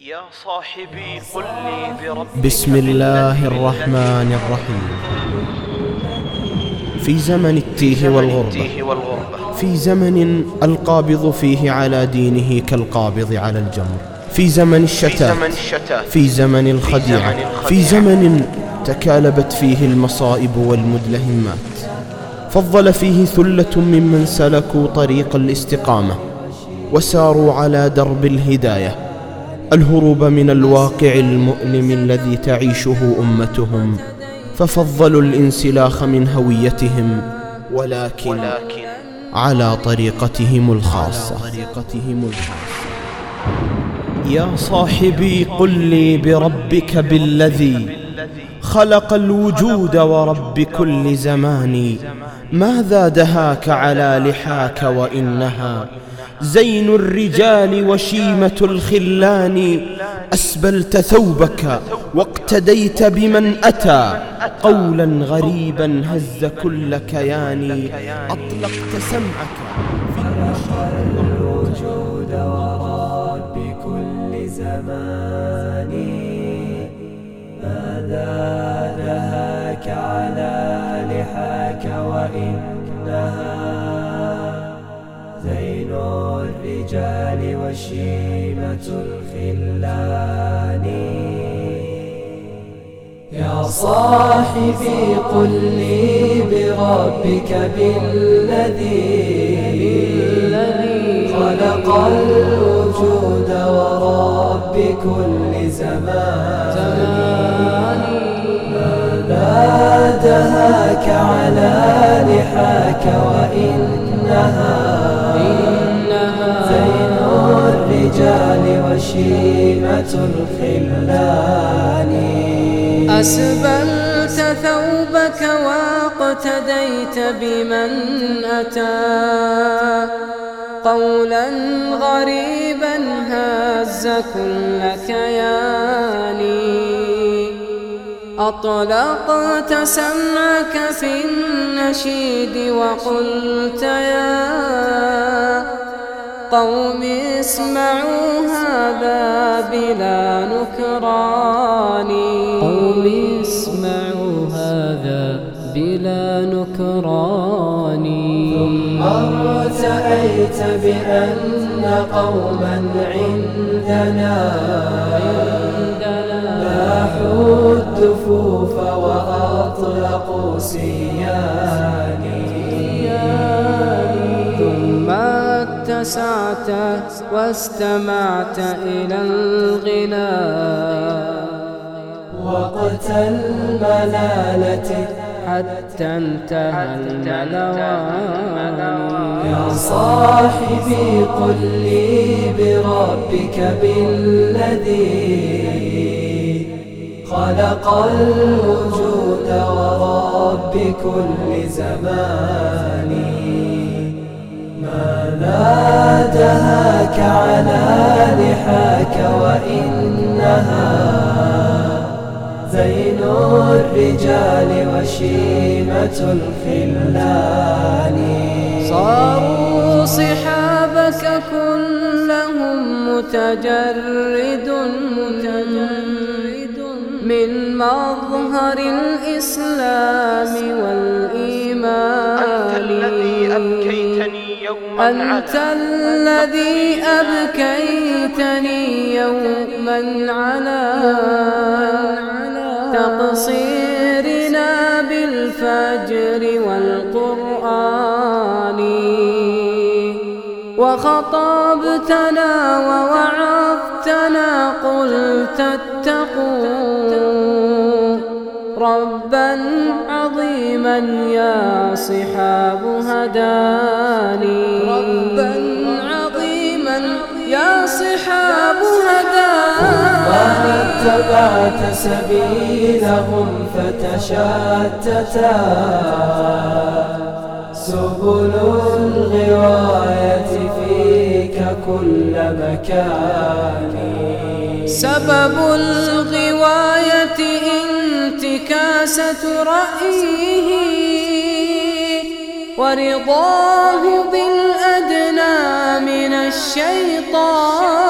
يا صاحبي قل لي بربك بسم الله الرحمن الرحيم. في زمن التيه والغربة. في زمن القابض فيه على دينه كالقابض على الجمر. في زمن الشتات. في زمن الخديعة. في زمن تكالبت فيه المصائب والمدلهمات. فضل فيه ثلة ممن سلكوا طريق الاستقامة وساروا على درب الهداية. الهروب من الواقع المؤلم الذي تعيشه أمتهم ففضلوا الانسلاخ من هويتهم ولكن على طريقتهم الخاصة طريقتهم الخاصة. يا صاحبي قل لي بربك بالذي خلق الوجود ورب كل زمان ماذا دهاك على لحاك وإنها زين الرجال وشيمة الخلان أسبلت ثوبك واقتديت بمن أتى. قولا غريبا هز كل كيان أطلقت سمعك. في الوجود ورب كل زمان ماذا دهاك على لحاك وإنها زين الرجال وشيمة الخلان يا صاحبي قل لي بربك بالذي خلق الوجود ورب كل زمان ماذا دهاك على لحاك وإنها وشيمة الخلان. أسبلت ثوبك وأقتديت بمن أتى. قولا غريبا هاز كل كياني أطلقت سمعك في النشيد وقلت يا قوم اسمعوا هذا بلا نكران. قوم اسمعوا هذا بلا نكران. ارتأيت بأن قوما عندنا باحوا الدفوف وأطلقوا سياني اتسعت واستمعت إلى الغناء. وقت الملالة حتى انتهى الملوان. يا صاحبي قل لي بربك بالذي خلق الوجود ورب كل زمان. دهاك على لحاك وإنها زين الرجال وشيمة الخلان. صاروا صحابك كلهم متجرد من مظهر الإسلام والإيمان. أنت الذي يوما أنت الذي أبكيتني يوما على تقصيرنا بالفجر والقرآن. وخطبتنا ووعظتنا قلت اتقوا ربا عظيما يا صحاب هداني. ربا عظيما يا صحاب هداني. واتبعت سبيلهم فتشتتا سبل الغواية فيك كل مكان. سبب الغواية انتكاسة رأيه ورضاه بالأدنى من الشيطان.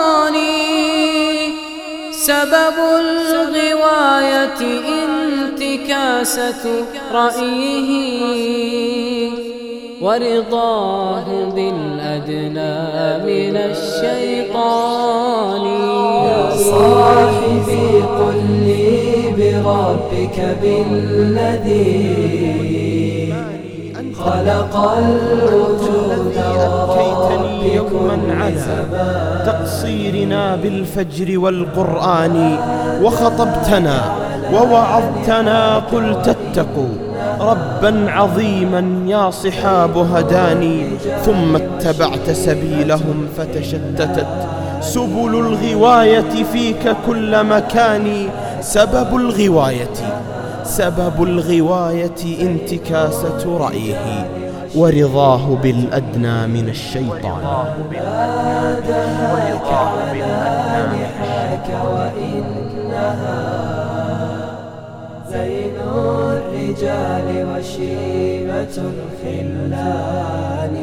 سبب الغواية انتكاسة رأيه ورضاه بالأدنى من الشيطان. يا صاحبي قل لي بربك بالذي خلق الوجود أبكيتني يوما على تقصيرنا بالفجر والقرآن وخطبتنا ووعظتنا قلت اتقوا ربا عظيما يا صحاب هداني ثم اتبعت سبيلهم فتشتتت سبل الغواية فيك كل مكان سبب الغواية. سبب الغواية انتكاسة رأيه. ورضاه بالأدنى من الشيطان. لك وإنها زين الرجال وشيمة الخلان